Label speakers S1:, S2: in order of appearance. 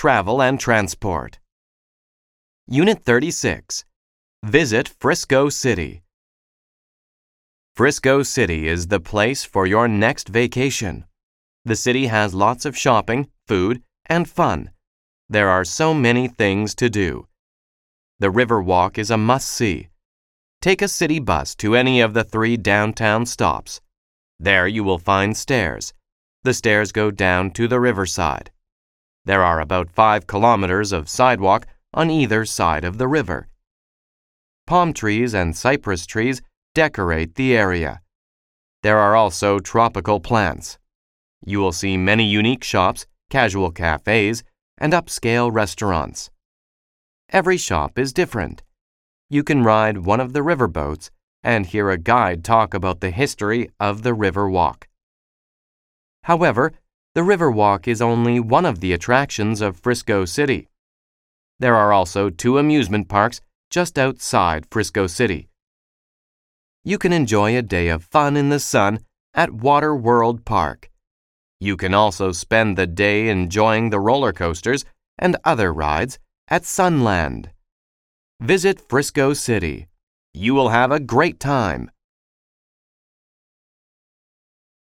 S1: Travel and Transport. Unit 36. Visit Frisco City. Frisco City is the place for your next vacation. The city has lots of shopping, food, and fun. There are so many things to do. The Riverwalk is a must see. Take a city bus to any of the three downtown stops. There you will find stairs. The stairs go down to the riverside. There are about five kilometers of sidewalk on either side of the river. Palm trees and cypress trees decorate the area. There are also tropical plants. You will see many unique shops, casual cafes, and upscale restaurants. Every shop is different. You can ride one of the riverboats and hear a guide talk about the history of the river walk. However, the Riverwalk is only one of the attractions of Frisco City. There are also two amusement parks just outside Frisco City. You can enjoy a day of fun in the sun at Water World Park. You can also spend the day enjoying the roller coasters and other rides at Sunland. Visit Frisco City. You will have a great time.